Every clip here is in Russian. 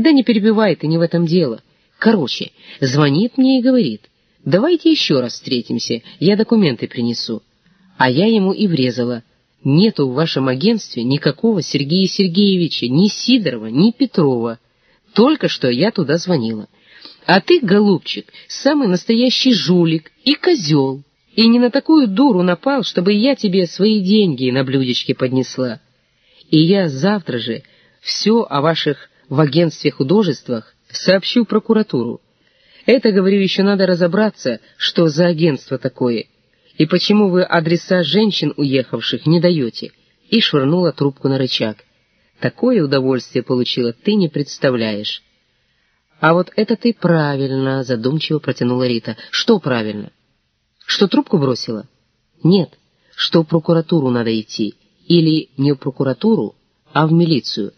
Да не перебивай ты, не в этом дело. Короче, звонит мне и говорит, давайте еще раз встретимся, я документы принесу. А я ему и врезала. Нету в вашем агентстве никакого Сергея Сергеевича, ни Сидорова, ни Петрова. Только что я туда звонила. А ты, голубчик, самый настоящий жулик и козел. И не на такую дуру напал, чтобы я тебе свои деньги на блюдечке поднесла. И я завтра же все о ваших в агентстве художествах сообщу прокуратуру. Это, говорю, еще надо разобраться, что за агентство такое, и почему вы адреса женщин уехавших не даете, и швырнула трубку на рычаг. Такое удовольствие получила, ты не представляешь. А вот это ты правильно, задумчиво протянула Рита. Что правильно? Что трубку бросила? Нет, что в прокуратуру надо идти. Или не в прокуратуру, а в милицию.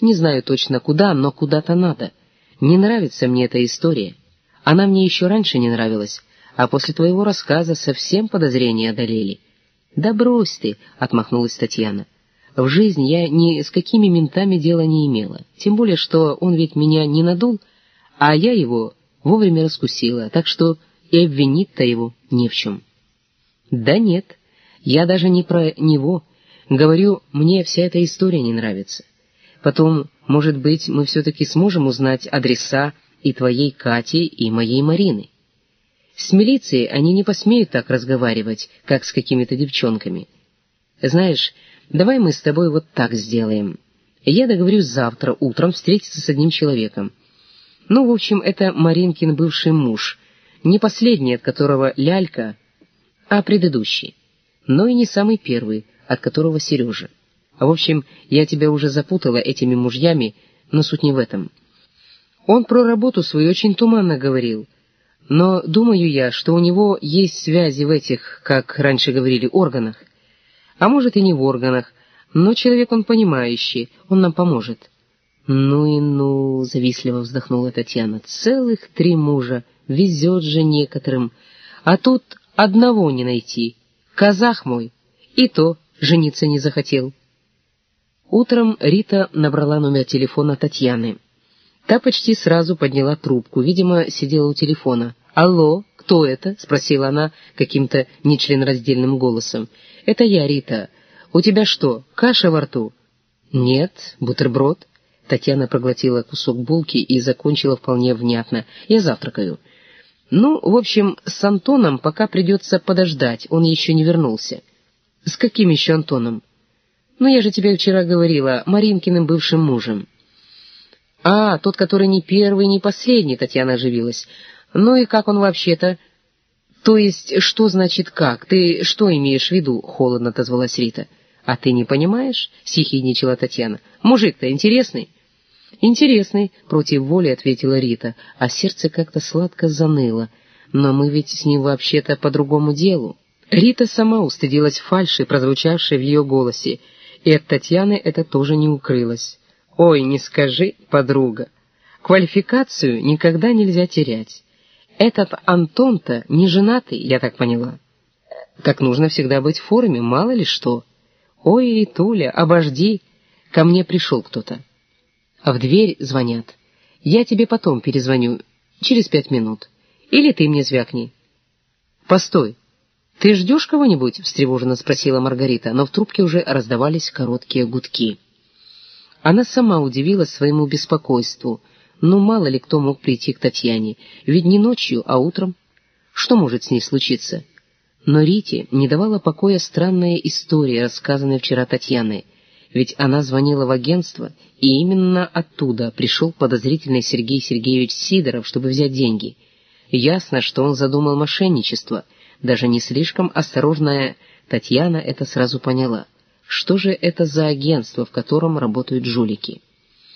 Не знаю точно куда, но куда-то надо. Не нравится мне эта история. Она мне еще раньше не нравилась, а после твоего рассказа совсем подозрения одолели. «Да брось ты», — отмахнулась Татьяна. «В жизни я ни с какими ментами дела не имела, тем более, что он ведь меня не надул, а я его вовремя раскусила, так что и обвинить-то его не в чем». «Да нет, я даже не про него. Говорю, мне вся эта история не нравится. Потом, может быть, мы все-таки сможем узнать адреса и твоей Кати, и моей Марины. С милицией они не посмеют так разговаривать, как с какими-то девчонками. Знаешь, давай мы с тобой вот так сделаем. Я договорюсь завтра утром встретиться с одним человеком. Ну, в общем, это Маринкин бывший муж, не последний, от которого лялька, а предыдущий, но и не самый первый, от которого Сережа. В общем, я тебя уже запутала этими мужьями, но суть не в этом. Он про работу свою очень туманно говорил, но думаю я, что у него есть связи в этих, как раньше говорили, органах. А может и не в органах, но человек он понимающий, он нам поможет. «Ну и ну!» — завистливо вздохнула Татьяна. «Целых три мужа, везет же некоторым. А тут одного не найти. Казах мой, и то жениться не захотел». Утром Рита набрала номер телефона Татьяны. Та почти сразу подняла трубку, видимо, сидела у телефона. «Алло, кто это?» — спросила она каким-то нечленораздельным голосом. «Это я, Рита. У тебя что, каша во рту?» «Нет, бутерброд». Татьяна проглотила кусок булки и закончила вполне внятно. «Я завтракаю». «Ну, в общем, с Антоном пока придется подождать, он еще не вернулся». «С каким еще Антоном?» «Ну, я же тебе вчера говорила, Маринкиным бывшим мужем». «А, тот, который не первый, не последний», — Татьяна оживилась. «Ну и как он вообще-то?» «То есть, что значит как? Ты что имеешь в виду?» — холодно отозвалась Рита. «А ты не понимаешь?» — сихидничала Татьяна. «Мужик-то интересный?» «Интересный», — против воли ответила Рита, а сердце как-то сладко заныло. «Но мы ведь с ним вообще-то по другому делу». Рита сама устыдилась фальши, прозвучавшей в ее голосе, — и от Татьяны это тоже не укрылось. «Ой, не скажи, подруга, квалификацию никогда нельзя терять. Этот Антон-то не женатый, я так поняла. Так нужно всегда быть в форме, мало ли что. Ой, Туля, обожди, ко мне пришел кто-то. А в дверь звонят. Я тебе потом перезвоню, через пять минут. Или ты мне звякни. Постой, «Ты ждешь кого-нибудь?» — встревоженно спросила Маргарита, но в трубке уже раздавались короткие гудки. Она сама удивилась своему беспокойству. Ну, мало ли кто мог прийти к Татьяне, ведь не ночью, а утром. Что может с ней случиться? Но Рите не давала покоя странная история, рассказанная вчера Татьяной, ведь она звонила в агентство, и именно оттуда пришел подозрительный Сергей Сергеевич Сидоров, чтобы взять деньги. Ясно, что он задумал мошенничество — даже не слишком осторожная Татьяна это сразу поняла. Что же это за агентство, в котором работают жулики?